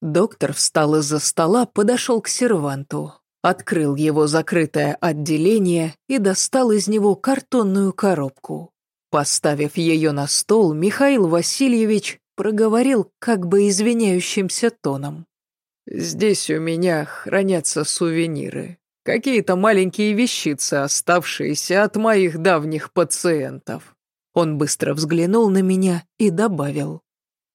Доктор встал из-за стола, подошел к серванту, открыл его закрытое отделение и достал из него картонную коробку. Поставив ее на стол, Михаил Васильевич проговорил как бы извиняющимся тоном. «Здесь у меня хранятся сувениры. Какие-то маленькие вещицы, оставшиеся от моих давних пациентов». Он быстро взглянул на меня и добавил.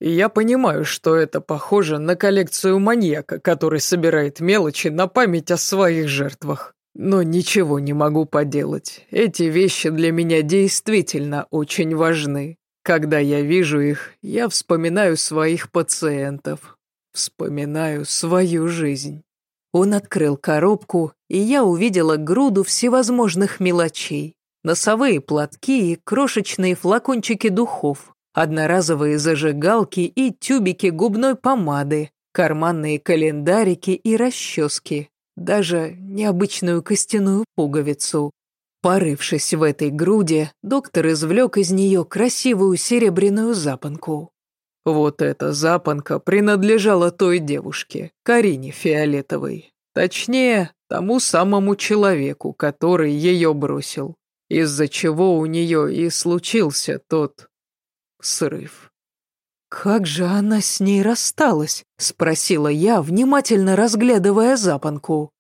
«Я понимаю, что это похоже на коллекцию маньяка, который собирает мелочи на память о своих жертвах. Но ничего не могу поделать. Эти вещи для меня действительно очень важны. Когда я вижу их, я вспоминаю своих пациентов, вспоминаю свою жизнь». Он открыл коробку, и я увидела груду всевозможных мелочей. Носовые платки и крошечные флакончики духов, одноразовые зажигалки и тюбики губной помады, карманные календарики и расчески, даже необычную костяную пуговицу. Порывшись в этой груди, доктор извлек из нее красивую серебряную запонку. Вот эта запонка принадлежала той девушке, Карине Фиолетовой. Точнее, тому самому человеку, который ее бросил, из-за чего у нее и случился тот срыв. «Как же она с ней рассталась?» – спросила я, внимательно разглядывая запонку.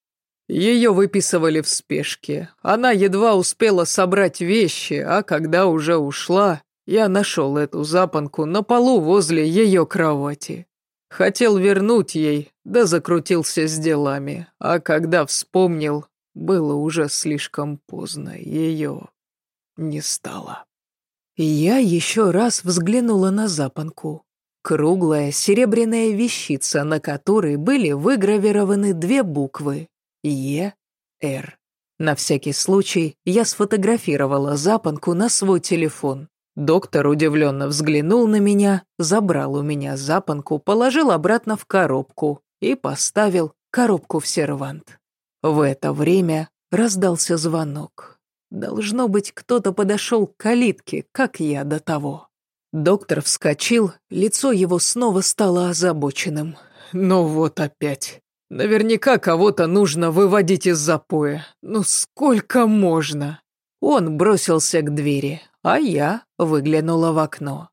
Ее выписывали в спешке. Она едва успела собрать вещи, а когда уже ушла, я нашел эту запонку на полу возле ее кровати. Хотел вернуть ей, да закрутился с делами, а когда вспомнил, было уже слишком поздно, ее не стало. Я еще раз взглянула на запонку. Круглая серебряная вещица, на которой были выгравированы две буквы Е, Р. На всякий случай я сфотографировала запонку на свой телефон. Доктор удивленно взглянул на меня, забрал у меня запонку, положил обратно в коробку и поставил коробку в сервант. В это время раздался звонок. Должно быть, кто-то подошел к калитке, как я до того. Доктор вскочил, лицо его снова стало озабоченным. «Ну вот опять. Наверняка кого-то нужно выводить из запоя. Ну сколько можно? Он бросился к двери, а я выглянула в окно.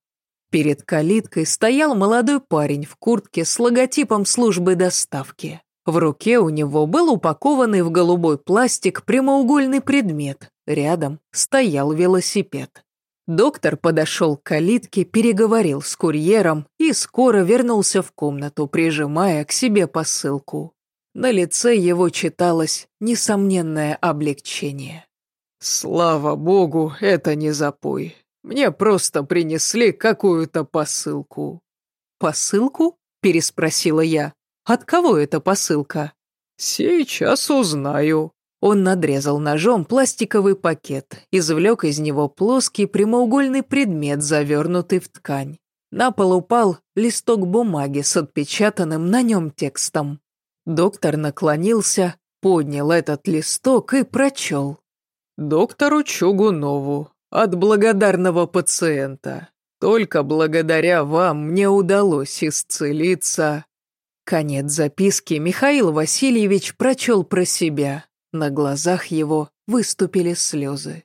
Перед калиткой стоял молодой парень в куртке с логотипом службы доставки. В руке у него был упакованный в голубой пластик прямоугольный предмет. Рядом стоял велосипед. Доктор подошел к калитке, переговорил с курьером и скоро вернулся в комнату, прижимая к себе посылку. На лице его читалось несомненное облегчение. «Слава богу, это не запой. Мне просто принесли какую-то посылку». «Посылку?» – переспросила я. «От кого эта посылка?» «Сейчас узнаю». Он надрезал ножом пластиковый пакет, извлек из него плоский прямоугольный предмет, завернутый в ткань. На пол упал листок бумаги с отпечатанным на нем текстом. Доктор наклонился, поднял этот листок и прочел. «Доктору Чугунову, от благодарного пациента. Только благодаря вам мне удалось исцелиться». Конец записки Михаил Васильевич прочел про себя. На глазах его выступили слезы.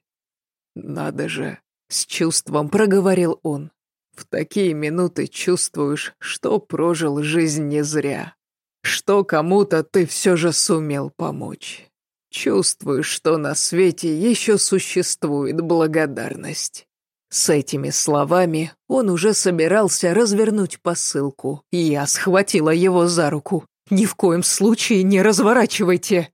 «Надо же!» — с чувством проговорил он. «В такие минуты чувствуешь, что прожил жизнь не зря, что кому-то ты все же сумел помочь. Чувствуешь, что на свете еще существует благодарность». С этими словами он уже собирался развернуть посылку. Я схватила его за руку. «Ни в коем случае не разворачивайте!»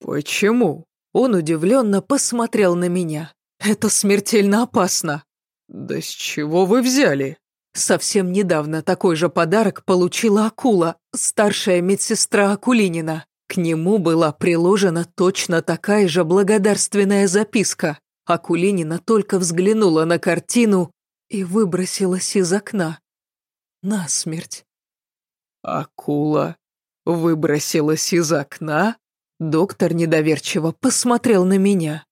«Почему?» Он удивленно посмотрел на меня. «Это смертельно опасно». «Да с чего вы взяли?» Совсем недавно такой же подарок получила акула, старшая медсестра Акулинина. К нему была приложена точно такая же благодарственная записка. Акулинина только взглянула на картину и выбросилась из окна. Насмерть. «Акула выбросилась из окна?» Доктор недоверчиво посмотрел на меня.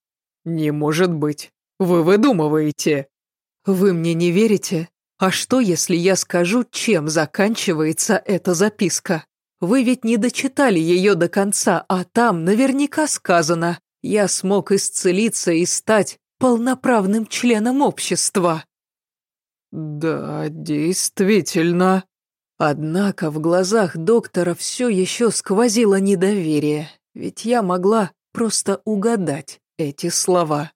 «Не может быть. Вы выдумываете». «Вы мне не верите? А что, если я скажу, чем заканчивается эта записка? Вы ведь не дочитали ее до конца, а там наверняка сказано «Я смог исцелиться и стать полноправным членом общества». «Да, действительно». Однако в глазах доктора все еще сквозило недоверие, ведь я могла просто угадать эти слова.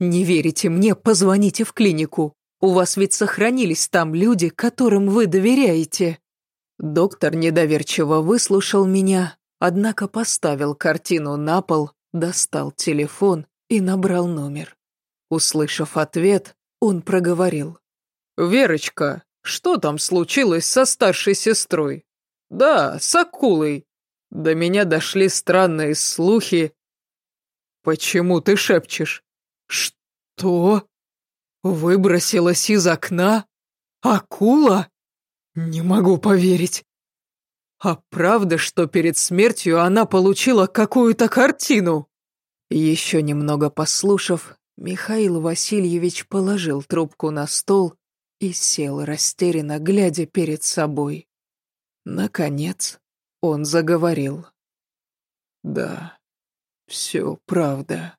«Не верите мне, позвоните в клинику. У вас ведь сохранились там люди, которым вы доверяете». Доктор недоверчиво выслушал меня, однако поставил картину на пол, достал телефон и набрал номер. Услышав ответ, он проговорил. «Верочка, что там случилось со старшей сестрой?» «Да, с акулой. До меня дошли странные слухи». «Почему ты шепчешь?» «Что?» Выбросилась из окна? Акула? Не могу поверить. А правда, что перед смертью она получила какую-то картину? Еще немного послушав, Михаил Васильевич положил трубку на стол и сел растерянно, глядя перед собой. Наконец он заговорил. «Да, все правда.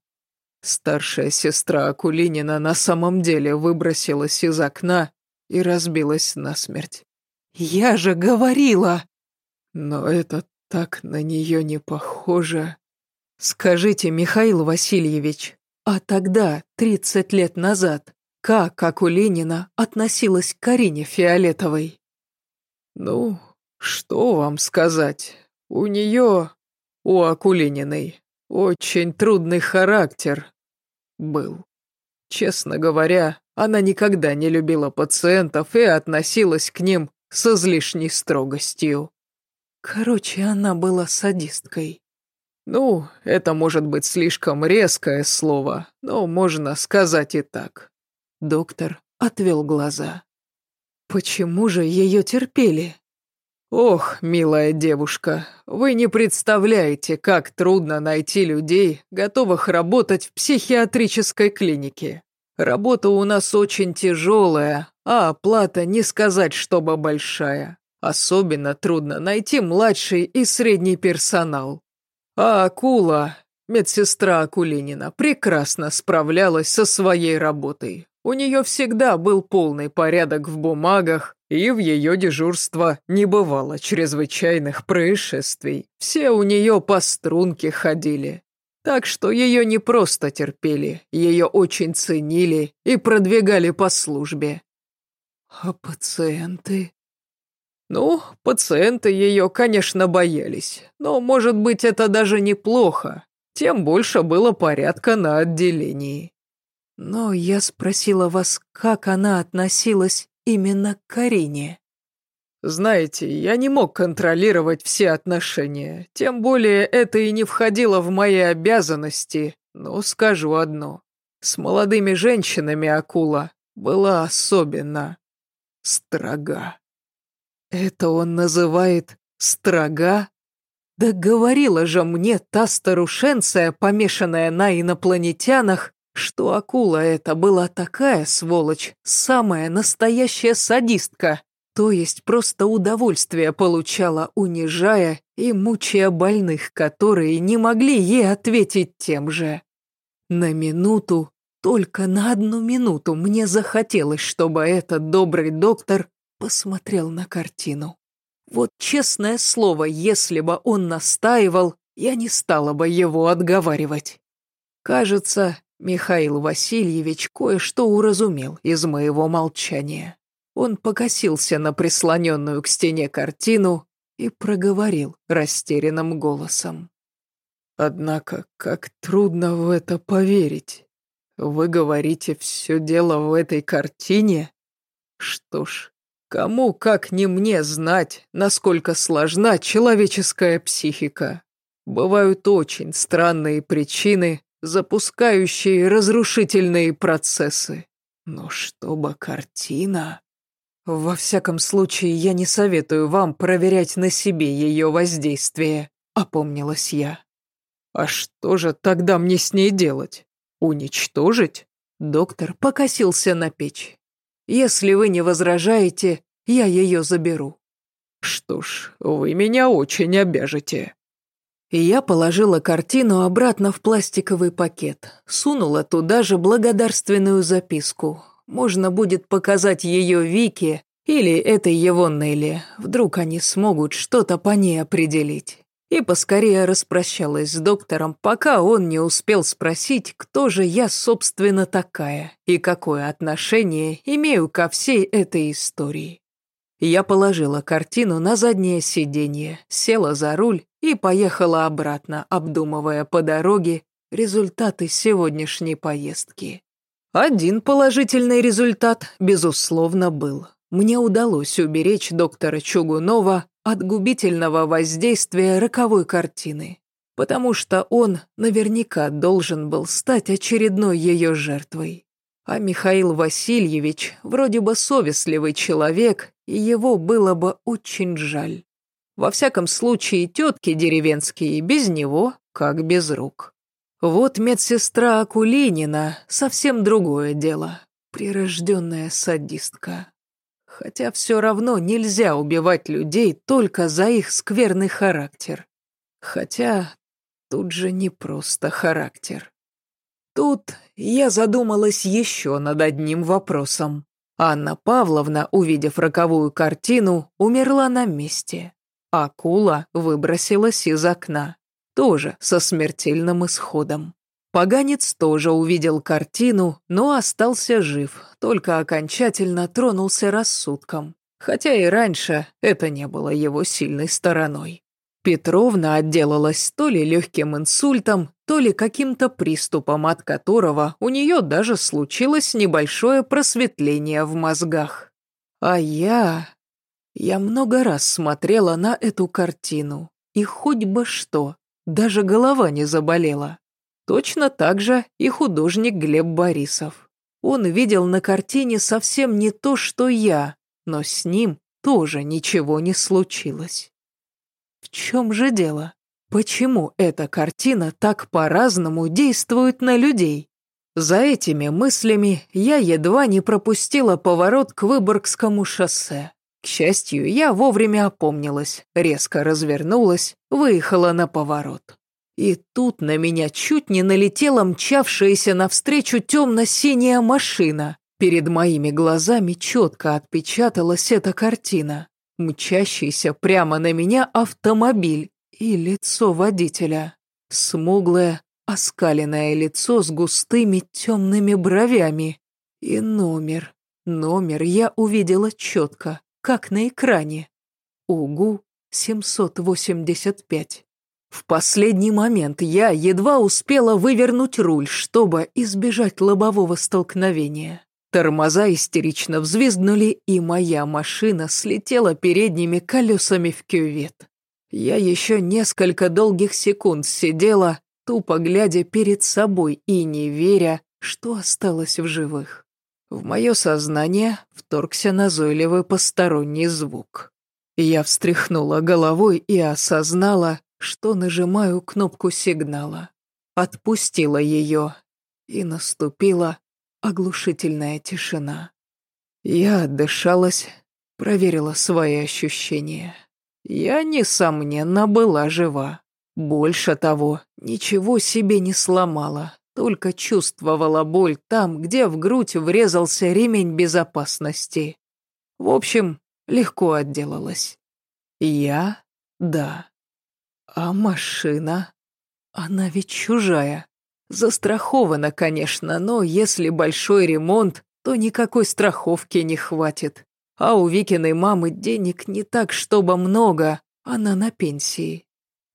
Старшая сестра Акулинина на самом деле выбросилась из окна и разбилась насмерть. «Я же говорила!» «Но это так на нее не похоже». «Скажите, Михаил Васильевич, а тогда, тридцать лет назад, как Акулинина относилась к Карине Фиолетовой?» «Ну, что вам сказать? У нее, у Акулининой, очень трудный характер был. Честно говоря, она никогда не любила пациентов и относилась к ним с излишней строгостью. Короче, она была садисткой. Ну, это может быть слишком резкое слово, но можно сказать и так. Доктор отвел глаза. Почему же ее терпели? «Ох, милая девушка, вы не представляете, как трудно найти людей, готовых работать в психиатрической клинике. Работа у нас очень тяжелая, а оплата не сказать, чтобы большая. Особенно трудно найти младший и средний персонал. А Акула, медсестра Акулинина, прекрасно справлялась со своей работой. У нее всегда был полный порядок в бумагах, и в ее дежурство не бывало чрезвычайных происшествий. Все у нее по струнке ходили. Так что ее не просто терпели, ее очень ценили и продвигали по службе. А пациенты? Ну, пациенты ее, конечно, боялись, но, может быть, это даже неплохо. Тем больше было порядка на отделении. Но я спросила вас, как она относилась именно к Карине. Знаете, я не мог контролировать все отношения, тем более это и не входило в мои обязанности, но скажу одно. С молодыми женщинами акула была особенно строга. Это он называет строга? Да говорила же мне та старушенция, помешанная на инопланетянах, что акула эта была такая сволочь, самая настоящая садистка, то есть просто удовольствие получала, унижая и мучая больных, которые не могли ей ответить тем же. На минуту, только на одну минуту мне захотелось, чтобы этот добрый доктор посмотрел на картину. Вот честное слово, если бы он настаивал, я не стала бы его отговаривать. Кажется, Михаил Васильевич кое-что уразумел из моего молчания. Он покосился на прислоненную к стене картину и проговорил растерянным голосом. «Однако, как трудно в это поверить. Вы говорите, все дело в этой картине? Что ж, кому, как не мне, знать, насколько сложна человеческая психика. Бывают очень странные причины, запускающие разрушительные процессы. Но чтобы картина... Во всяком случае, я не советую вам проверять на себе ее воздействие, опомнилась я. А что же тогда мне с ней делать? Уничтожить? Доктор покосился на печь. Если вы не возражаете, я ее заберу». «Что ж, вы меня очень обяжете». Я положила картину обратно в пластиковый пакет, сунула туда же благодарственную записку. Можно будет показать ее Вике или этой его Нелли, вдруг они смогут что-то по ней определить. И поскорее распрощалась с доктором, пока он не успел спросить, кто же я, собственно, такая и какое отношение имею ко всей этой истории. Я положила картину на заднее сиденье, села за руль и поехала обратно, обдумывая по дороге результаты сегодняшней поездки. Один положительный результат, безусловно, был. Мне удалось уберечь доктора Чугунова от губительного воздействия роковой картины, потому что он наверняка должен был стать очередной ее жертвой. А Михаил Васильевич вроде бы совестливый человек, и его было бы очень жаль. Во всяком случае, тетки деревенские без него, как без рук. Вот медсестра Акулинина — совсем другое дело. Прирожденная садистка. Хотя все равно нельзя убивать людей только за их скверный характер. Хотя тут же не просто характер. Тут я задумалась еще над одним вопросом. Анна Павловна, увидев роковую картину, умерла на месте. Акула выбросилась из окна, тоже со смертельным исходом. Поганец тоже увидел картину, но остался жив, только окончательно тронулся рассудком. Хотя и раньше это не было его сильной стороной. Петровна отделалась то ли легким инсультом, то ли каким-то приступом, от которого у нее даже случилось небольшое просветление в мозгах. А я... Я много раз смотрела на эту картину, и хоть бы что, даже голова не заболела. Точно так же и художник Глеб Борисов. Он видел на картине совсем не то, что я, но с ним тоже ничего не случилось. В чем же дело? Почему эта картина так по-разному действует на людей? За этими мыслями я едва не пропустила поворот к Выборгскому шоссе. К счастью, я вовремя опомнилась, резко развернулась, выехала на поворот. И тут на меня чуть не налетела мчавшаяся навстречу темно-синяя машина. Перед моими глазами четко отпечаталась эта картина. Мчащийся прямо на меня автомобиль и лицо водителя. Смуглое, оскаленное лицо с густыми темными бровями. И номер. Номер я увидела четко, как на экране. УГУ 785. В последний момент я едва успела вывернуть руль, чтобы избежать лобового столкновения. Тормоза истерично взвизгнули, и моя машина слетела передними колесами в кювет. Я еще несколько долгих секунд сидела, тупо глядя перед собой и не веря, что осталось в живых. В мое сознание вторгся назойливый посторонний звук. Я встряхнула головой и осознала, что нажимаю кнопку сигнала. Отпустила ее, и наступила оглушительная тишина. Я отдышалась, проверила свои ощущения. Я, несомненно, была жива. Больше того, ничего себе не сломала, только чувствовала боль там, где в грудь врезался ремень безопасности. В общем, легко отделалась. Я — да. А машина? Она ведь чужая. Застрахована, конечно, но если большой ремонт, то никакой страховки не хватит. А у Викиной мамы денег не так, чтобы много, она на пенсии.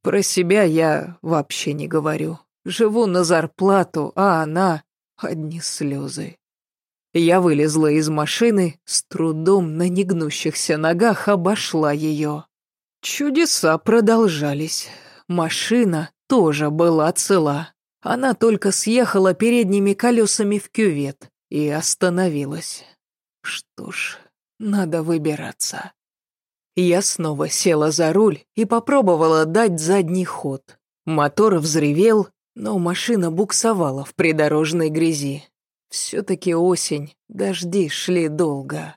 Про себя я вообще не говорю. Живу на зарплату, а она — одни слезы. Я вылезла из машины, с трудом на негнущихся ногах обошла ее. Чудеса продолжались. Машина тоже была цела. Она только съехала передними колесами в кювет и остановилась. Что ж, надо выбираться. Я снова села за руль и попробовала дать задний ход. Мотор взревел, но машина буксовала в придорожной грязи. Все-таки осень, дожди шли долго.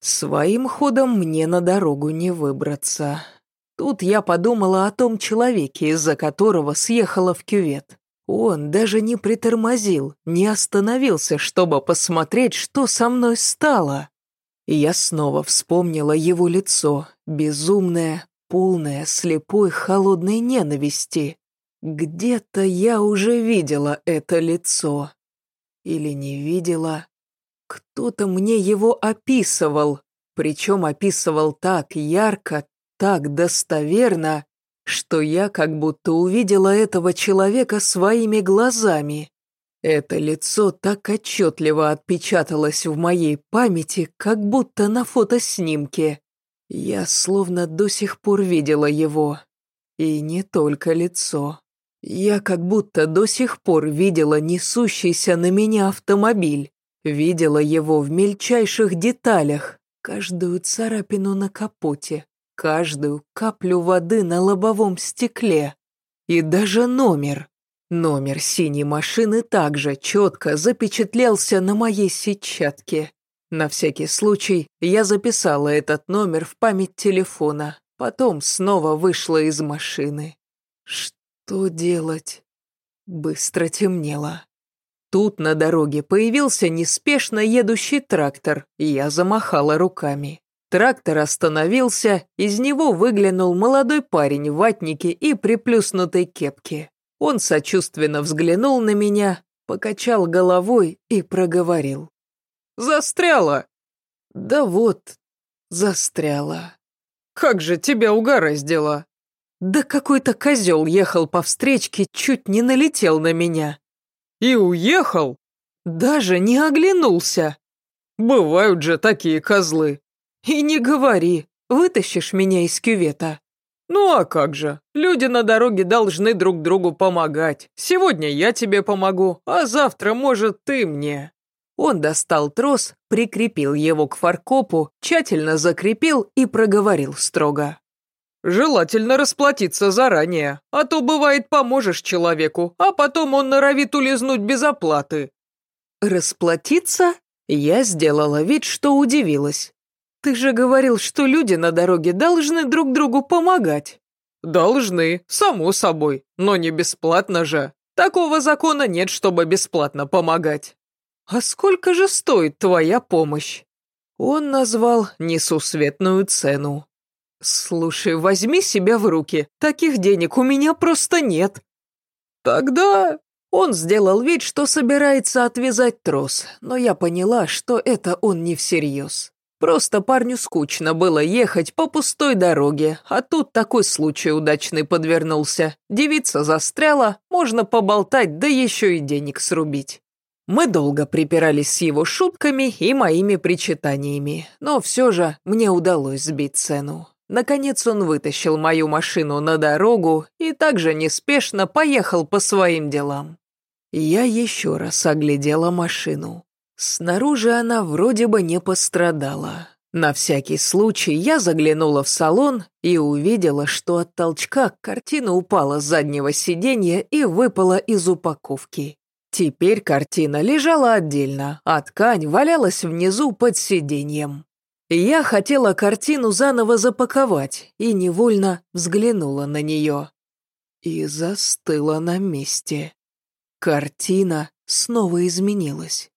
Своим ходом мне на дорогу не выбраться. Тут я подумала о том человеке, из-за которого съехала в кювет. Он даже не притормозил, не остановился, чтобы посмотреть, что со мной стало. И я снова вспомнила его лицо, безумное, полное слепой холодной ненависти. Где-то я уже видела это лицо. Или не видела. Кто-то мне его описывал, причем описывал так ярко, так достоверно, что я как будто увидела этого человека своими глазами. Это лицо так отчетливо отпечаталось в моей памяти, как будто на фотоснимке. Я словно до сих пор видела его. И не только лицо. Я как будто до сих пор видела несущийся на меня автомобиль. Видела его в мельчайших деталях, каждую царапину на капоте, каждую каплю воды на лобовом стекле. И даже номер. Номер синей машины также четко запечатлелся на моей сетчатке. На всякий случай я записала этот номер в память телефона, потом снова вышла из машины. Что делать? Быстро темнело. Тут на дороге появился неспешно едущий трактор, и я замахала руками. Трактор остановился, из него выглянул молодой парень в ватнике и приплюснутой кепке. Он сочувственно взглянул на меня, покачал головой и проговорил. «Застряла!» «Да вот, застряла». «Как же тебя угораздило!» «Да какой-то козел ехал по встречке, чуть не налетел на меня». «И уехал?» «Даже не оглянулся». «Бывают же такие козлы. «И не говори, вытащишь меня из кювета». «Ну а как же, люди на дороге должны друг другу помогать. Сегодня я тебе помогу, а завтра, может, ты мне». Он достал трос, прикрепил его к фаркопу, тщательно закрепил и проговорил строго. «Желательно расплатиться заранее, а то, бывает, поможешь человеку, а потом он норовит улизнуть без оплаты». «Расплатиться?» Я сделала вид, что удивилась. «Ты же говорил, что люди на дороге должны друг другу помогать». «Должны, само собой, но не бесплатно же. Такого закона нет, чтобы бесплатно помогать». «А сколько же стоит твоя помощь?» Он назвал несусветную цену. «Слушай, возьми себя в руки, таких денег у меня просто нет». «Тогда...» Он сделал вид, что собирается отвязать трос, но я поняла, что это он не всерьез. Просто парню скучно было ехать по пустой дороге, а тут такой случай удачный подвернулся. Девица застряла, можно поболтать, да еще и денег срубить. Мы долго припирались с его шутками и моими причитаниями, но все же мне удалось сбить цену. Наконец он вытащил мою машину на дорогу и также неспешно поехал по своим делам. Я еще раз оглядела машину. Снаружи она вроде бы не пострадала. На всякий случай я заглянула в салон и увидела, что от толчка картина упала с заднего сиденья и выпала из упаковки. Теперь картина лежала отдельно, а ткань валялась внизу под сиденьем. Я хотела картину заново запаковать и невольно взглянула на нее. И застыла на месте. Картина снова изменилась.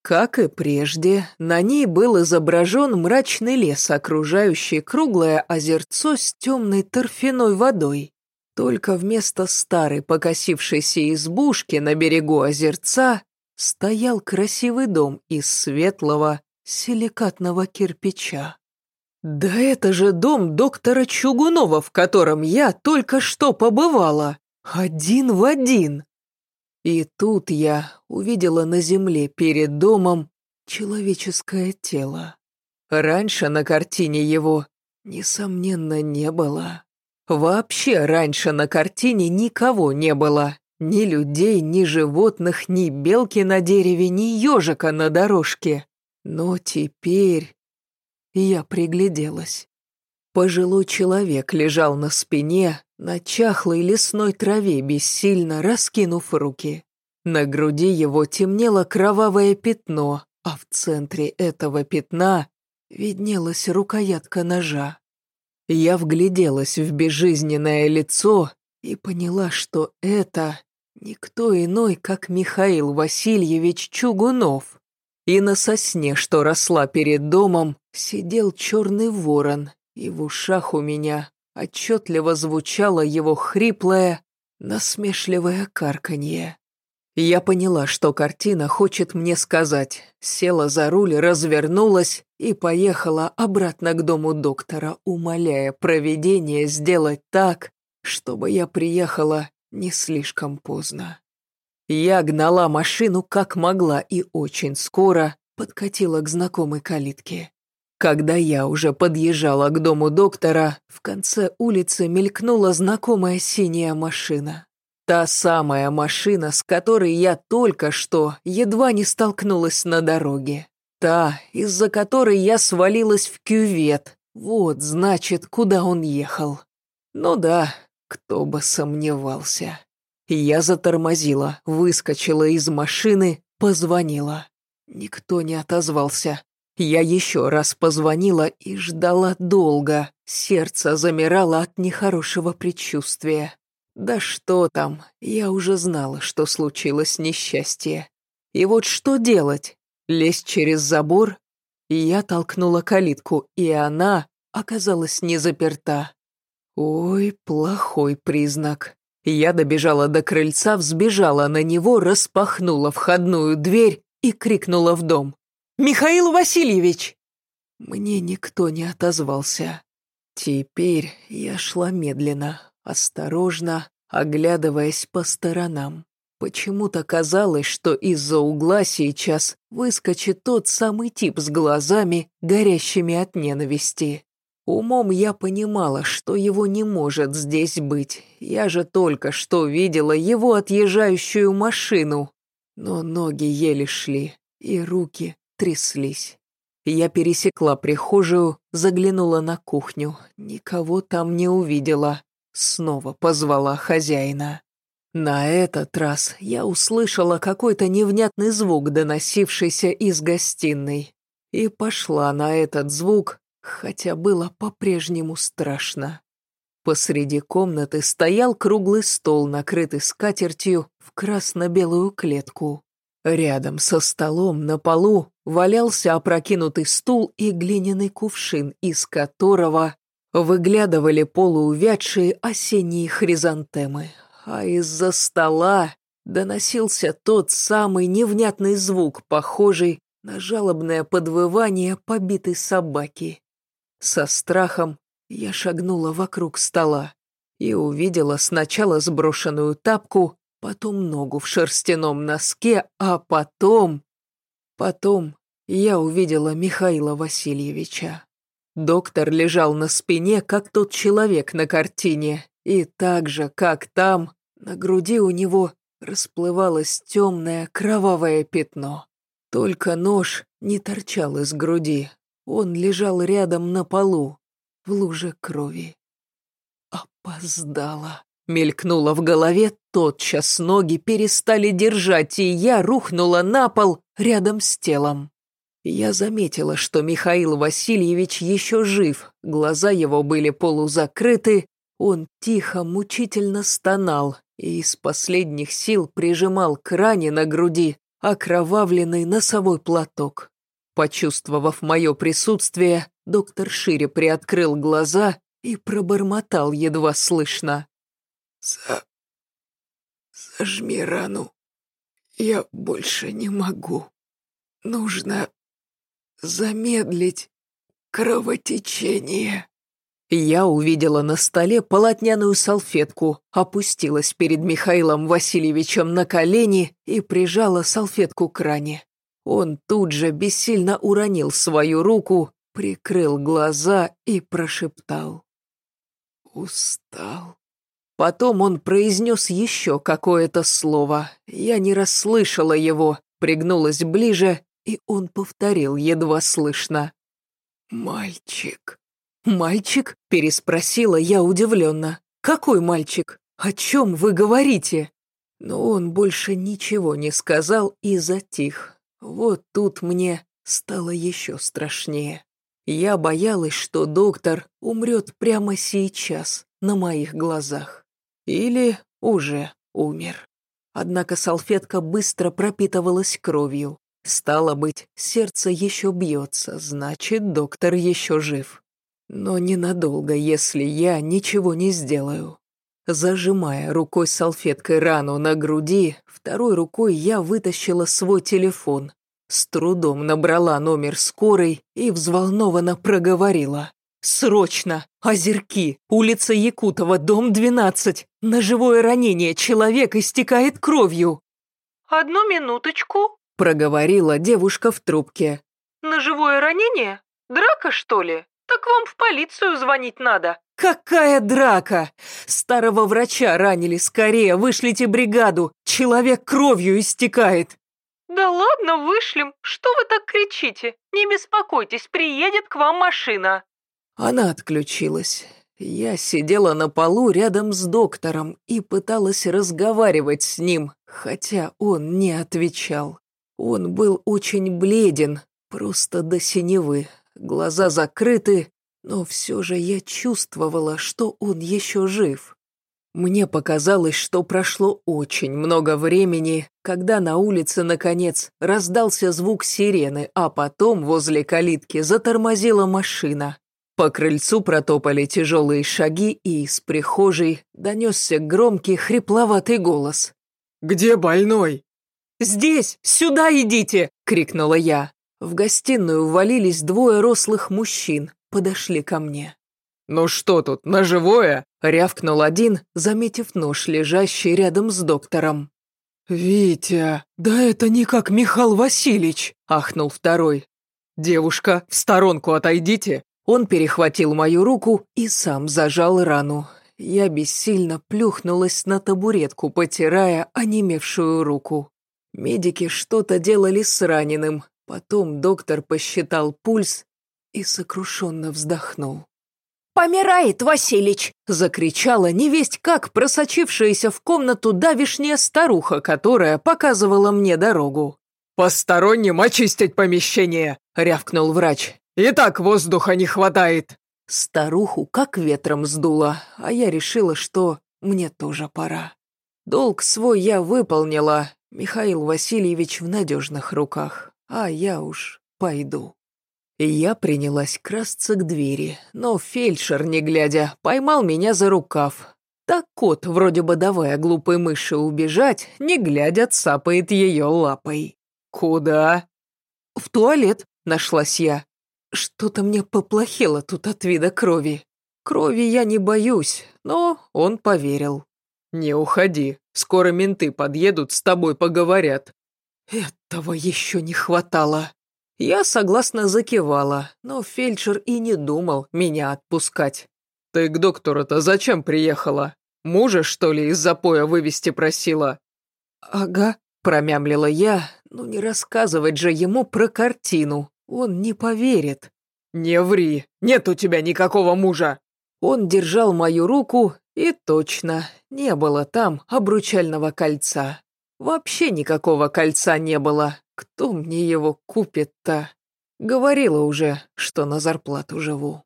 Как и прежде, на ней был изображен мрачный лес, окружающий круглое озерцо с темной торфяной водой. Только вместо старой покосившейся избушки на берегу озерца стоял красивый дом из светлого силикатного кирпича. Да это же дом доктора Чугунова, в котором я только что побывала. Один в один. И тут я увидела на земле перед домом человеческое тело. Раньше на картине его, несомненно, не было. Вообще раньше на картине никого не было. Ни людей, ни животных, ни белки на дереве, ни ежика на дорожке. Но теперь я пригляделась. Пожилой человек лежал на спине, на чахлой лесной траве, бессильно раскинув руки. На груди его темнело кровавое пятно, а в центре этого пятна виднелась рукоятка ножа. Я вгляделась в безжизненное лицо и поняла, что это никто иной, как Михаил Васильевич Чугунов. И на сосне, что росла перед домом, сидел черный ворон, и в ушах у меня отчетливо звучало его хриплое, насмешливое карканье. Я поняла, что картина хочет мне сказать, села за руль, развернулась и поехала обратно к дому доктора, умоляя проведение сделать так, чтобы я приехала не слишком поздно. Я гнала машину как могла и очень скоро подкатила к знакомой калитке. Когда я уже подъезжала к дому доктора, в конце улицы мелькнула знакомая синяя машина. Та самая машина, с которой я только что едва не столкнулась на дороге. Та, из-за которой я свалилась в кювет. Вот, значит, куда он ехал. Ну да, кто бы сомневался. Я затормозила, выскочила из машины, позвонила. Никто не отозвался. Я еще раз позвонила и ждала долго. Сердце замирало от нехорошего предчувствия. Да что там, я уже знала, что случилось несчастье. И вот что делать? Лезть через забор? Я толкнула калитку, и она оказалась не заперта. Ой, плохой признак. Я добежала до крыльца, взбежала на него, распахнула входную дверь и крикнула в дом. «Михаил Васильевич!» Мне никто не отозвался. Теперь я шла медленно, осторожно, оглядываясь по сторонам. Почему-то казалось, что из-за угла сейчас выскочит тот самый тип с глазами, горящими от ненависти. Умом я понимала, что его не может здесь быть. Я же только что видела его отъезжающую машину. Но ноги еле шли, и руки тряслись. Я пересекла прихожую, заглянула на кухню. Никого там не увидела. Снова позвала хозяина. На этот раз я услышала какой-то невнятный звук, доносившийся из гостиной. И пошла на этот звук, хотя было по-прежнему страшно. Посреди комнаты стоял круглый стол, накрытый скатертью в красно-белую клетку. Рядом со столом на полу валялся опрокинутый стул и глиняный кувшин, из которого выглядывали полуувядшие осенние хризантемы, а из-за стола доносился тот самый невнятный звук, похожий на жалобное подвывание побитой собаки. Со страхом я шагнула вокруг стола и увидела сначала сброшенную тапку, потом ногу в шерстяном носке, а потом... Потом я увидела Михаила Васильевича. Доктор лежал на спине, как тот человек на картине, и так же, как там, на груди у него расплывалось темное кровавое пятно. Только нож не торчал из груди, он лежал рядом на полу, в луже крови. Опоздала. Мелькнула в голове, тотчас ноги перестали держать, и я рухнула на пол рядом с телом. Я заметила, что Михаил Васильевич еще жив, глаза его были полузакрыты, он тихо, мучительно стонал и из последних сил прижимал к ране на груди окровавленный носовой платок. Почувствовав мое присутствие, доктор шире приоткрыл глаза и пробормотал едва слышно. «За... зажми рану. Я больше не могу. Нужно замедлить кровотечение. Я увидела на столе полотняную салфетку, опустилась перед Михаилом Васильевичем на колени и прижала салфетку к ране. Он тут же бессильно уронил свою руку, прикрыл глаза и прошептал. «Устал». Потом он произнес еще какое-то слово. Я не расслышала его, пригнулась ближе и он повторил едва слышно. «Мальчик». «Мальчик?» – переспросила я удивленно. «Какой мальчик? О чем вы говорите?» Но он больше ничего не сказал и затих. Вот тут мне стало еще страшнее. Я боялась, что доктор умрет прямо сейчас, на моих глазах. Или уже умер. Однако салфетка быстро пропитывалась кровью. Стало быть, сердце еще бьется, значит, доктор еще жив. Но ненадолго, если я ничего не сделаю. Зажимая рукой салфеткой рану на груди, второй рукой я вытащила свой телефон. С трудом набрала номер скорой и взволнованно проговорила. «Срочно! Озерки! Улица Якутова, дом 12! Ножевое ранение, человек истекает кровью!» «Одну минуточку», — проговорила девушка в трубке. «Ножевое ранение? Драка, что ли? Так вам в полицию звонить надо». «Какая драка! Старого врача ранили, скорее, вышлите бригаду! Человек кровью истекает!» «Да ладно, вышлем! Что вы так кричите? Не беспокойтесь, приедет к вам машина!» Она отключилась. Я сидела на полу рядом с доктором и пыталась разговаривать с ним, хотя он не отвечал. Он был очень бледен, просто до синевы, глаза закрыты, но все же я чувствовала, что он еще жив. Мне показалось, что прошло очень много времени, когда на улице, наконец, раздался звук сирены, а потом возле калитки затормозила машина. По крыльцу протопали тяжелые шаги, и из прихожей донесся громкий хрипловатый голос. «Где больной?» «Здесь! Сюда идите!» — крикнула я. В гостиную ввалились двое рослых мужчин, подошли ко мне. «Ну что тут, ножевое?» — рявкнул один, заметив нож, лежащий рядом с доктором. «Витя, да это не как Михаил Васильевич!» — ахнул второй. «Девушка, в сторонку отойдите, он перехватил мою руку и сам зажал рану. Я бессильно плюхнулась на табуретку, потирая онемевшую руку. Медики что-то делали с раненым. Потом доктор посчитал пульс и сокрушенно вздохнул. «Помирает, Василич!» — закричала невесть как просочившаяся в комнату давишняя старуха, которая показывала мне дорогу. «Посторонним очистить помещение!» — рявкнул врач. «И так воздуха не хватает!» Старуху как ветром сдуло, а я решила, что мне тоже пора. Долг свой я выполнила, Михаил Васильевич в надежных руках, а я уж пойду. Я принялась красться к двери, но фельдшер, не глядя, поймал меня за рукав. Так кот, вроде бы давая глупой мыши убежать, не глядя, цапает ее лапой. «Куда?» «В туалет», — нашлась я. Что-то мне поплохело тут от вида крови. Крови я не боюсь, но он поверил. «Не уходи, скоро менты подъедут, с тобой поговорят». Этого еще не хватало. Я согласно закивала, но фельдшер и не думал меня отпускать. «Ты к доктору-то зачем приехала? Мужа, что ли, из запоя вывести просила?» «Ага», — промямлила я, ну не рассказывать же ему про картину. Он не поверит. «Не ври, нет у тебя никакого мужа!» Он держал мою руку, и точно, не было там обручального кольца. Вообще никакого кольца не было. Кто мне его купит-то? Говорила уже, что на зарплату живу.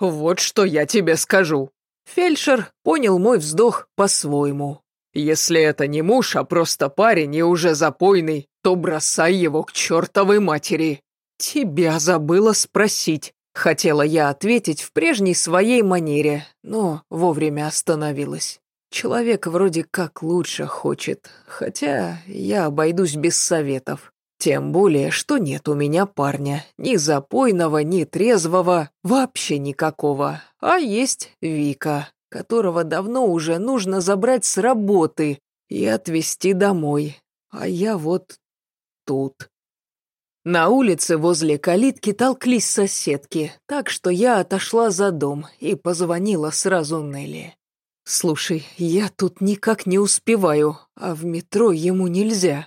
Вот что я тебе скажу. Фельдшер понял мой вздох по-своему. Если это не муж, а просто парень и уже запойный, то бросай его к чертовой матери. «Тебя забыла спросить», — хотела я ответить в прежней своей манере, но вовремя остановилась. Человек вроде как лучше хочет, хотя я обойдусь без советов. Тем более, что нет у меня парня, ни запойного, ни трезвого, вообще никакого. А есть Вика, которого давно уже нужно забрать с работы и отвезти домой. А я вот тут. На улице возле калитки толклись соседки, так что я отошла за дом и позвонила сразу Нелли. «Слушай, я тут никак не успеваю, а в метро ему нельзя».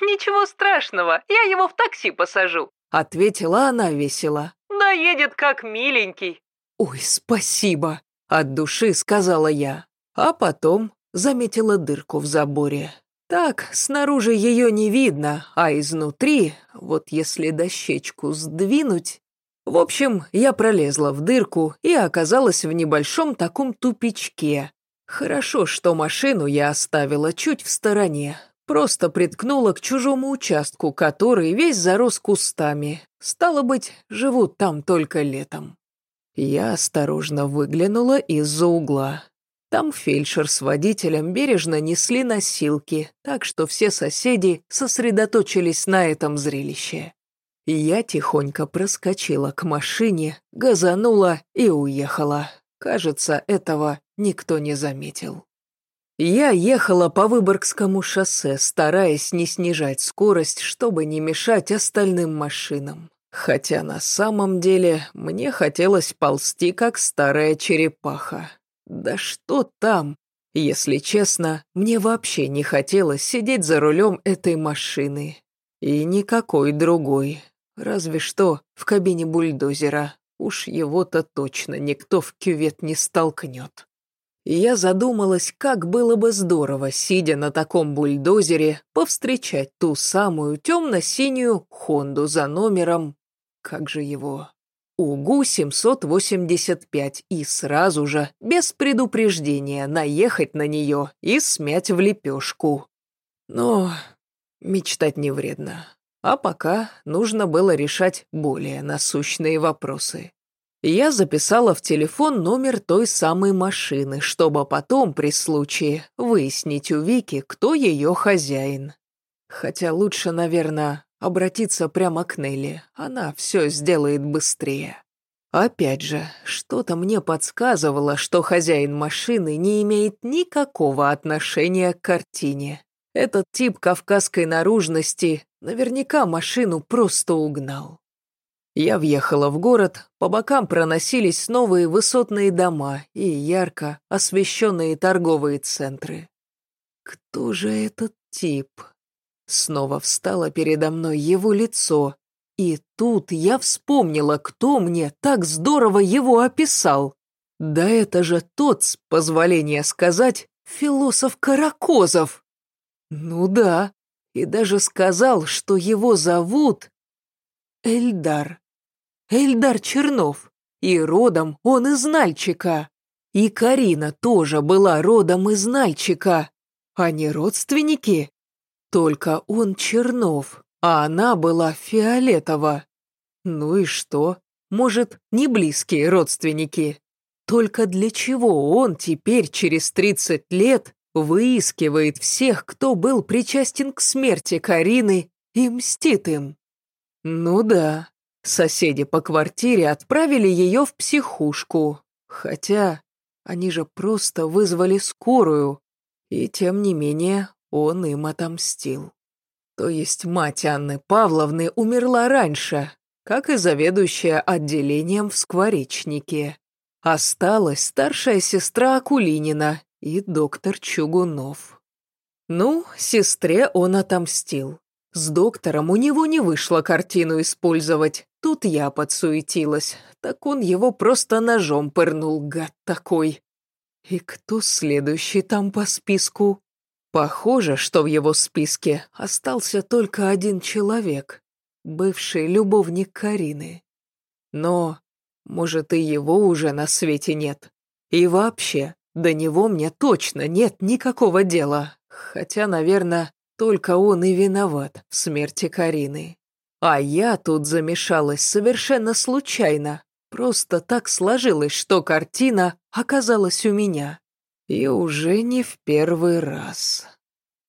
«Ничего страшного, я его в такси посажу», — ответила она весело. «Да едет как миленький». «Ой, спасибо», — от души сказала я. А потом заметила дырку в заборе. Так, снаружи ее не видно, а изнутри, вот если дощечку сдвинуть... В общем, я пролезла в дырку и оказалась в небольшом таком тупичке. Хорошо, что машину я оставила чуть в стороне, просто приткнула к чужому участку, который весь зарос кустами. Стало быть, живут там только летом. Я осторожно выглянула из-за угла. Там фельдшер с водителем бережно несли носилки, так что все соседи сосредоточились на этом зрелище. Я тихонько проскочила к машине, газанула и уехала. Кажется, этого никто не заметил. Я ехала по Выборгскому шоссе, стараясь не снижать скорость, чтобы не мешать остальным машинам. Хотя на самом деле мне хотелось ползти, как старая черепаха. Да что там? Если честно, мне вообще не хотелось сидеть за рулем этой машины. И никакой другой. Разве что в кабине бульдозера. Уж его-то точно никто в кювет не столкнет. И я задумалась, как было бы здорово, сидя на таком бульдозере, повстречать ту самую темно-синюю Хонду за номером... Как же его? УГУ-785 и сразу же, без предупреждения, наехать на нее и смять в лепешку. Но мечтать не вредно. А пока нужно было решать более насущные вопросы. Я записала в телефон номер той самой машины, чтобы потом, при случае, выяснить у Вики, кто ее хозяин. Хотя лучше, наверное, обратиться прямо к Нелли. Она все сделает быстрее. Опять же, что-то мне подсказывало, что хозяин машины не имеет никакого отношения к картине. Этот тип кавказской наружности наверняка машину просто угнал. Я въехала в город, по бокам проносились новые высотные дома и ярко освещенные торговые центры. Кто же этот тип? Снова встало передо мной его лицо, и тут я вспомнила, кто мне так здорово его описал. Да это же тот, с позволения сказать, философ Каракозов. Ну да, и даже сказал, что его зовут Эльдар. Эльдар Чернов. И родом он из Нальчика. И Карина тоже была родом из Нальчика. Они родственники? Только он Чернов, а она была Фиолетова. Ну и что? Может, не близкие родственники? Только для чего он теперь, через 30 лет, выискивает всех, кто был причастен к смерти Карины и мстит им? Ну да, соседи по квартире отправили ее в психушку. Хотя они же просто вызвали скорую. И тем не менее он им отомстил. То есть мать Анны Павловны умерла раньше, как и заведующая отделением в скворечнике. Осталась старшая сестра Акулинина и доктор Чугунов. Ну, сестре он отомстил. С доктором у него не вышло картину использовать. Тут я подсуетилась. Так он его просто ножом пырнул, гад такой. И кто следующий там по списку? Похоже, что в его списке остался только один человек, бывший любовник Карины. Но, может, и его уже на свете нет. И вообще, до него мне точно нет никакого дела. Хотя, наверное, только он и виноват в смерти Карины. А я тут замешалась совершенно случайно. Просто так сложилось, что картина оказалась у меня. И уже не в первый раз.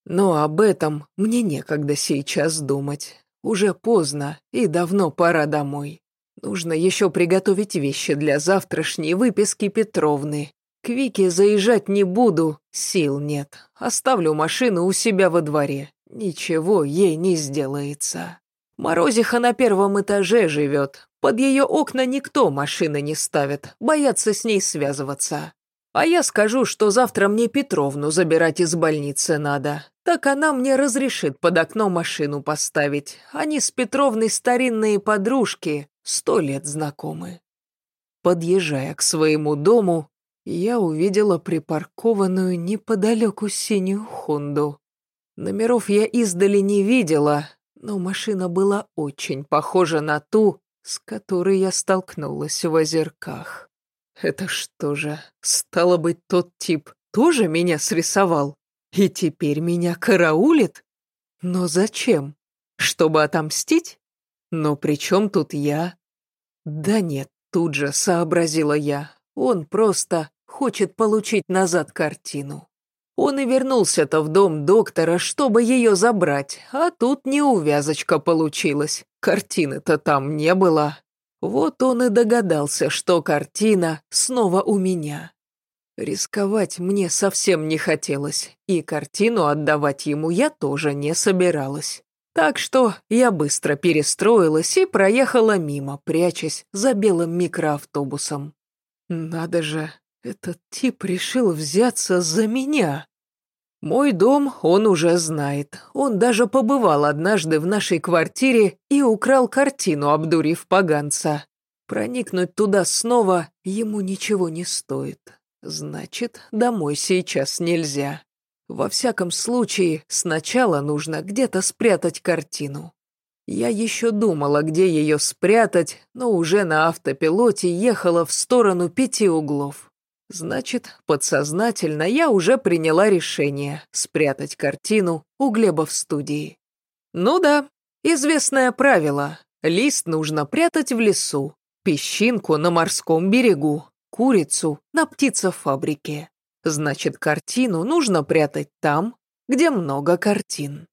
Но об этом мне некогда сейчас думать. Уже поздно и давно пора домой. Нужно еще приготовить вещи для завтрашней выписки Петровны. К Вике заезжать не буду, сил нет. Оставлю машину у себя во дворе. Ничего ей не сделается. Морозиха на первом этаже живет. Под ее окна никто машины не ставит, боятся с ней связываться. А я скажу, что завтра мне Петровну забирать из больницы надо. Так она мне разрешит под окно машину поставить. Они с Петровной старинные подружки, сто лет знакомы. Подъезжая к своему дому, я увидела припаркованную неподалеку синюю Хонду. Номеров я издали не видела, но машина была очень похожа на ту, с которой я столкнулась в озерках. Это что же, стало быть, тот тип тоже меня срисовал? И теперь меня караулит? Но зачем? Чтобы отомстить? Но при чем тут я? Да нет, тут же сообразила я. Он просто хочет получить назад картину. Он и вернулся-то в дом доктора, чтобы ее забрать, а тут неувязочка получилась. Картины-то там не было. Вот он и догадался, что картина снова у меня. Рисковать мне совсем не хотелось, и картину отдавать ему я тоже не собиралась. Так что я быстро перестроилась и проехала мимо, прячась за белым микроавтобусом. Надо же, этот тип решил взяться за меня. Мой дом он уже знает. Он даже побывал однажды в нашей квартире и украл картину, обдурив поганца. Проникнуть туда снова ему ничего не стоит. Значит, домой сейчас нельзя. Во всяком случае, сначала нужно где-то спрятать картину. Я еще думала, где ее спрятать, но уже на автопилоте ехала в сторону пяти углов. Значит, подсознательно я уже приняла решение спрятать картину у Глеба в студии. Ну да, известное правило. Лист нужно прятать в лесу, песчинку на морском берегу, курицу на птицефабрике. Значит, картину нужно прятать там, где много картин.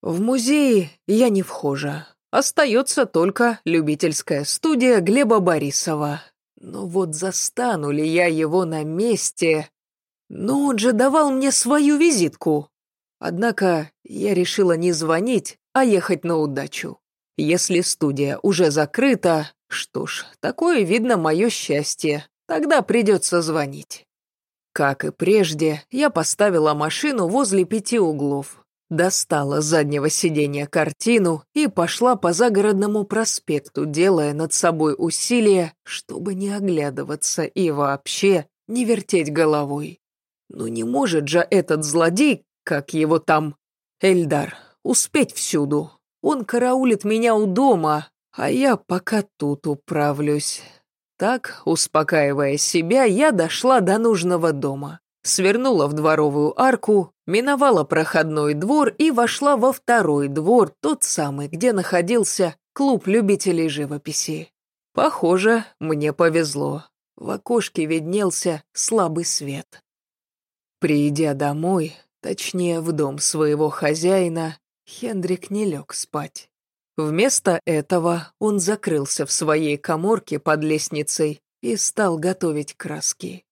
В музее я не вхожа. Остается только любительская студия Глеба Борисова. Но вот застану ли я его на месте? Ну, он же давал мне свою визитку. Однако я решила не звонить, а ехать на удачу. Если студия уже закрыта, что ж, такое, видно, мое счастье. Тогда придется звонить. Как и прежде, я поставила машину возле пяти углов, достала с заднего сиденья картину и пошла по загородному проспекту, делая над собой усилия, чтобы не оглядываться и вообще не вертеть головой. Ну не может же этот злодей, как его там, Эльдар, успеть всюду. Он караулит меня у дома, а я пока тут управлюсь. Так, успокаивая себя, я дошла до нужного дома, свернула в дворовую арку, миновала проходной двор и вошла во второй двор, тот самый, где находился клуб любителей живописи. Похоже, мне повезло. В окошке виднелся слабый свет. Придя домой, точнее в дом своего хозяина, Хендрик не лег спать. Вместо этого он закрылся в своей коморке под лестницей и стал готовить краски.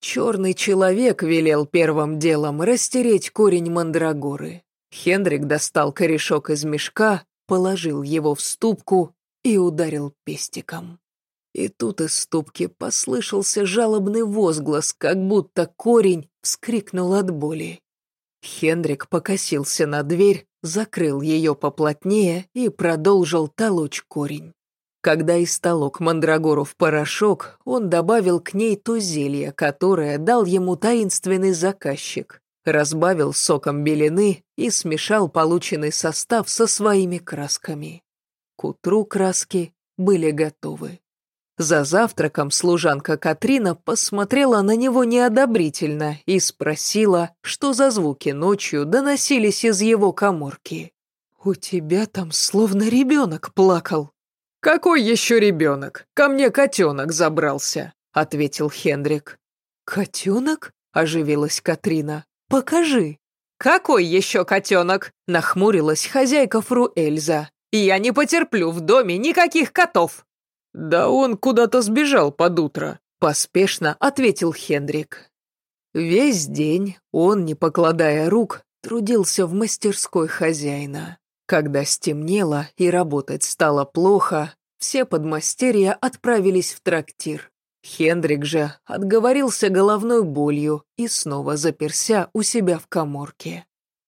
Черный человек велел первым делом растереть корень мандрагоры. Хендрик достал корешок из мешка, положил его в ступку и ударил пестиком. И тут из ступки послышался жалобный возглас, как будто корень вскрикнул от боли. Хендрик покосился на дверь, закрыл ее поплотнее и продолжил толочь корень. Когда истолок мандрагору в порошок, он добавил к ней то зелье, которое дал ему таинственный заказчик, разбавил соком белины и смешал полученный состав со своими красками. К утру краски были готовы. За завтраком служанка Катрина посмотрела на него неодобрительно и спросила, что за звуки ночью доносились из его коморки. «У тебя там словно ребенок плакал». «Какой еще ребенок? Ко мне котенок забрался», — ответил Хендрик. «Котенок?» — оживилась Катрина. «Покажи». «Какой еще котенок?» — нахмурилась хозяйка фру Эльза. «Я не потерплю в доме никаких котов». «Да он куда-то сбежал под утро», — поспешно ответил Хендрик. Весь день он, не покладая рук, трудился в мастерской хозяина. Когда стемнело и работать стало плохо, все подмастерья отправились в трактир. Хендрик же отговорился головной болью и снова заперся у себя в коморке.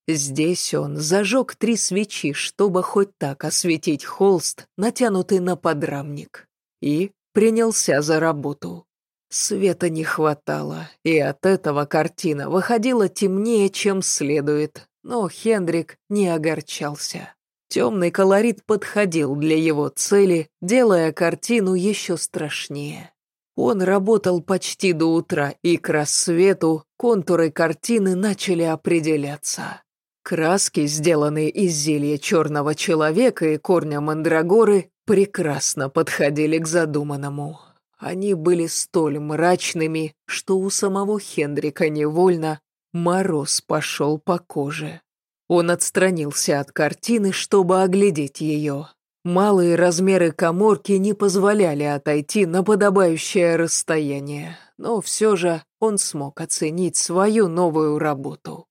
Здесь он зажег три свечи, чтобы хоть так осветить холст, натянутый на подрамник и принялся за работу. Света не хватало, и от этого картина выходила темнее, чем следует, но Хендрик не огорчался. Темный колорит подходил для его цели, делая картину еще страшнее. Он работал почти до утра, и к рассвету контуры картины начали определяться. Краски, сделанные из зелья черного человека и корня мандрагоры, прекрасно подходили к задуманному. Они были столь мрачными, что у самого Хендрика невольно мороз пошел по коже. Он отстранился от картины, чтобы оглядеть ее. Малые размеры коморки не позволяли отойти на подобающее расстояние, но все же он смог оценить свою новую работу.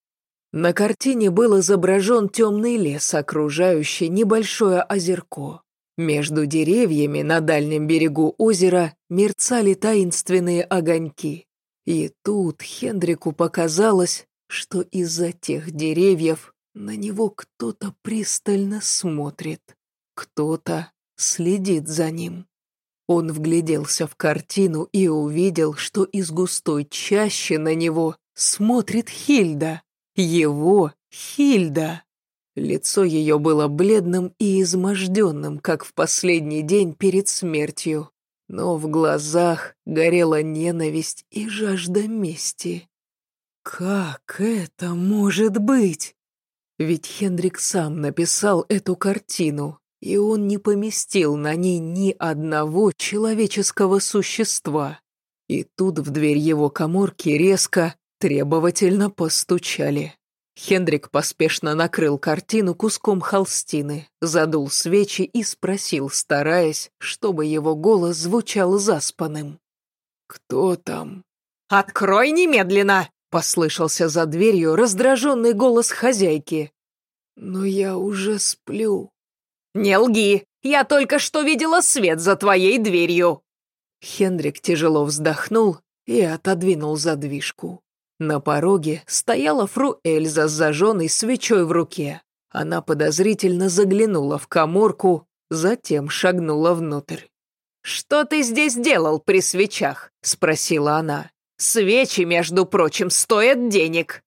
На картине был изображен темный лес, окружающий небольшое озерко. Между деревьями на дальнем берегу озера мерцали таинственные огоньки. И тут Хендрику показалось, что из-за тех деревьев на него кто-то пристально смотрит. Кто-то следит за ним. Он вгляделся в картину и увидел, что из густой чащи на него смотрит Хильда. Его Хильда. Лицо ее было бледным и изможденным, как в последний день перед смертью. Но в глазах горела ненависть и жажда мести. Как это может быть? Ведь Хендрик сам написал эту картину, и он не поместил на ней ни одного человеческого существа. И тут в дверь его коморки резко, требовательно постучали. Хендрик поспешно накрыл картину куском холстины, задул свечи и спросил, стараясь, чтобы его голос звучал заспанным. «Кто там?» «Открой немедленно!» — послышался за дверью раздраженный голос хозяйки. «Но я уже сплю», «Не лги! Я только что видела свет за твоей дверью!» Хендрик тяжело вздохнул и отодвинул задвижку. На пороге стояла фру Эльза с зажженной свечой в руке. Она подозрительно заглянула в коморку, затем шагнула внутрь. «Что ты здесь делал при свечах?» — спросила она. «Свечи, между прочим, стоят денег».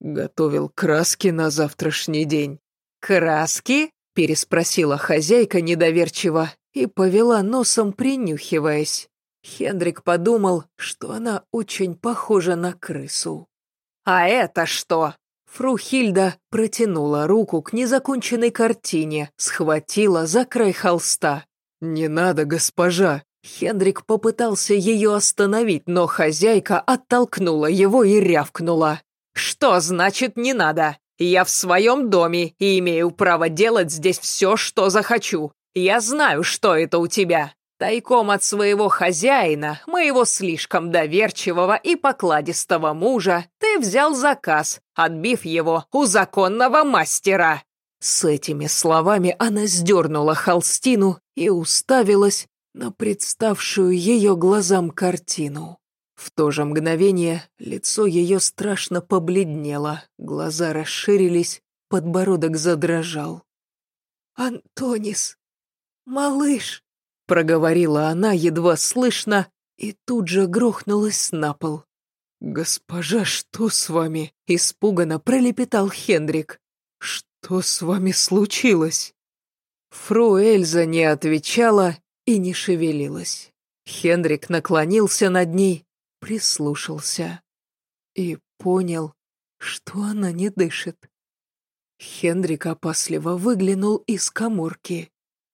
Готовил краски на завтрашний день. «Краски?» Переспросила хозяйка недоверчиво и повела носом, принюхиваясь. Хендрик подумал, что она очень похожа на крысу. «А это что?» Фру Хильда протянула руку к незаконченной картине, схватила за край холста. «Не надо, госпожа!» Хендрик попытался ее остановить, но хозяйка оттолкнула его и рявкнула. «Что значит «не надо»? Я в своем доме и имею право делать здесь все, что захочу. Я знаю, что это у тебя. Тайком от своего хозяина, моего слишком доверчивого и покладистого мужа, ты взял заказ, отбив его у законного мастера». С этими словами она сдернула холстину и уставилась на представшую ее глазам картину. В то же мгновение лицо ее страшно побледнело, глаза расширились, подбородок задрожал. «Антонис, малыш!» — проговорила она едва слышно и тут же грохнулась на пол. «Госпожа, что с вами?» — испуганно пролепетал Хендрик. «Что с вами случилось?» Фру Эльза не отвечала и не шевелилась. Хендрик наклонился над ней прислушался и понял, что она не дышит. Хендрик опасливо выглянул из коморки.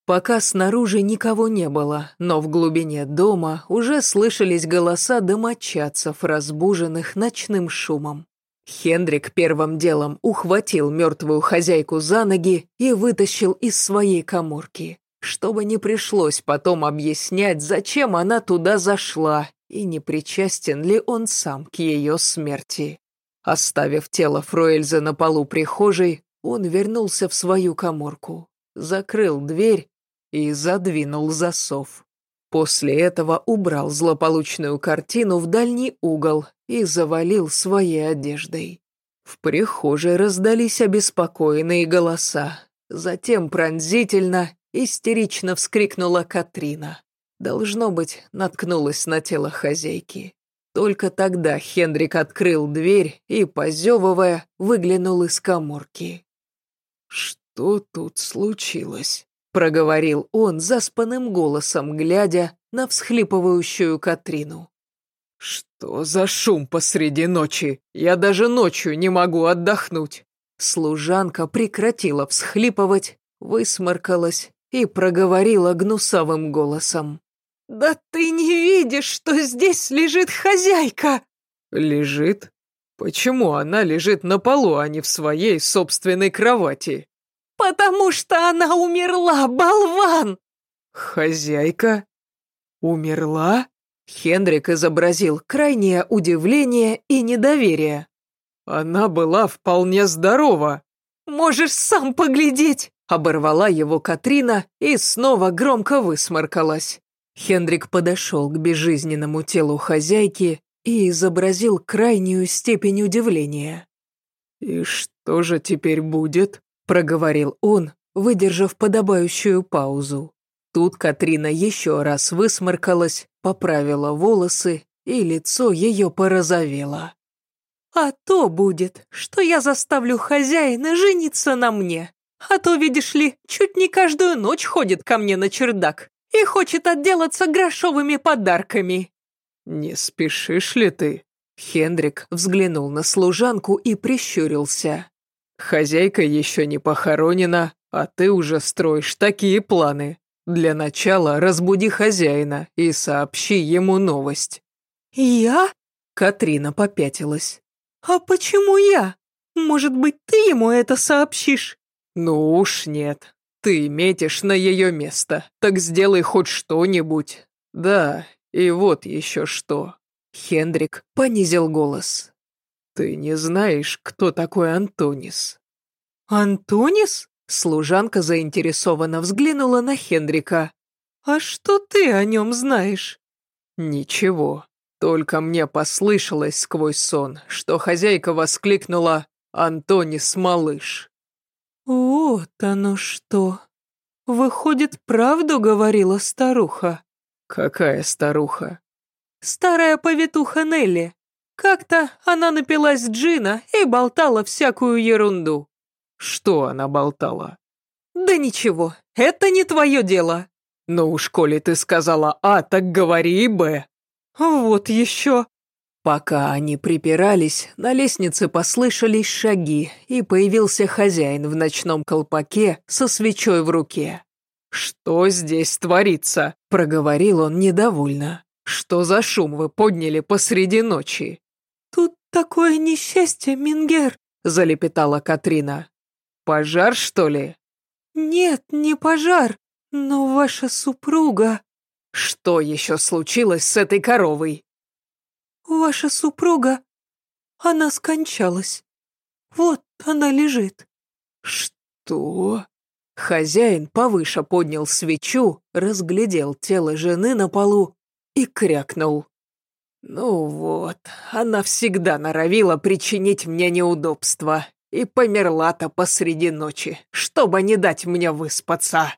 Пока снаружи никого не было, но в глубине дома уже слышались голоса домочадцев, разбуженных ночным шумом. Хендрик первым делом ухватил мертвую хозяйку за ноги и вытащил из своей коморки, чтобы не пришлось потом объяснять, зачем она туда зашла и не причастен ли он сам к ее смерти. Оставив тело Фруэльза на полу прихожей, он вернулся в свою коморку, закрыл дверь и задвинул засов. После этого убрал злополучную картину в дальний угол и завалил своей одеждой. В прихожей раздались обеспокоенные голоса. Затем пронзительно, истерично вскрикнула Катрина. Должно быть, наткнулась на тело хозяйки. Только тогда Хендрик открыл дверь и, позевывая, выглянул из коморки. «Что тут случилось?» — проговорил он заспанным голосом, глядя на всхлипывающую Катрину. «Что за шум посреди ночи? Я даже ночью не могу отдохнуть!» Служанка прекратила всхлипывать, высморкалась и проговорила гнусавым голосом. «Да ты не видишь, что здесь лежит хозяйка!» «Лежит? Почему она лежит на полу, а не в своей собственной кровати?» «Потому что она умерла, болван!» «Хозяйка? Умерла?» Хендрик изобразил крайнее удивление и недоверие. «Она была вполне здорова». «Можешь сам поглядеть!» Оборвала его Катрина и снова громко высморкалась. Хендрик подошел к безжизненному телу хозяйки и изобразил крайнюю степень удивления. «И что же теперь будет?» – проговорил он, выдержав подобающую паузу. Тут Катрина еще раз высморкалась, поправила волосы, и лицо ее порозовело. «А то будет, что я заставлю хозяина жениться на мне. А то, видишь ли, чуть не каждую ночь ходит ко мне на чердак и хочет отделаться грошовыми подарками». «Не спешишь ли ты?» Хендрик взглянул на служанку и прищурился. «Хозяйка еще не похоронена, а ты уже строишь такие планы. Для начала разбуди хозяина и сообщи ему новость». «Я?» Катрина попятилась. «А почему я? Может быть, ты ему это сообщишь?» «Ну уж нет. Ты метишь на ее место, так сделай хоть что-нибудь. Да, и вот еще что». Хендрик понизил голос. «Ты не знаешь, кто такой Антонис?» «Антонис?» Служанка заинтересованно взглянула на Хендрика. «А что ты о нем знаешь?» «Ничего. Только мне послышалось сквозь сон, что хозяйка воскликнула «Антонис, малыш». «Вот оно что! Выходит, правду говорила старуха?» «Какая старуха?» «Старая повитуха Нелли. Как-то она напилась джина и болтала всякую ерунду». «Что она болтала?» «Да ничего, это не твое дело». «Ну уж, коли ты сказала А, так говори и Б». «Вот еще». Пока они припирались, на лестнице послышались шаги, и появился хозяин в ночном колпаке со свечой в руке. «Что здесь творится?» – проговорил он недовольно. «Что за шум вы подняли посреди ночи?» «Тут такое несчастье, Мингер», – залепетала Катрина. «Пожар, что ли?» «Нет, не пожар, но ваша супруга...» «Что еще случилось с этой коровой?» «Ваша супруга... Она скончалась. Вот она лежит». «Что?» Хозяин повыше поднял свечу, разглядел тело жены на полу и крякнул. «Ну вот, она всегда норовила причинить мне неудобства и померла-то посреди ночи, чтобы не дать мне выспаться».